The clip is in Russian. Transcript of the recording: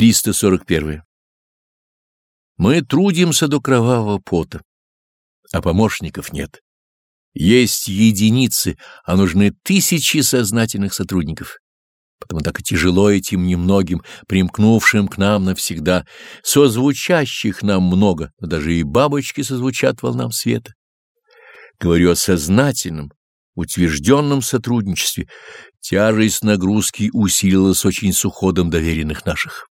341. Мы трудимся до кровавого пота, а помощников нет. Есть единицы, а нужны тысячи сознательных сотрудников. Потому так и тяжело этим немногим, примкнувшим к нам навсегда. Созвучащих нам много, но даже и бабочки созвучат волнам света. Говорю о сознательном, утвержденном сотрудничестве. Тяжесть нагрузки усилилась очень с уходом доверенных наших.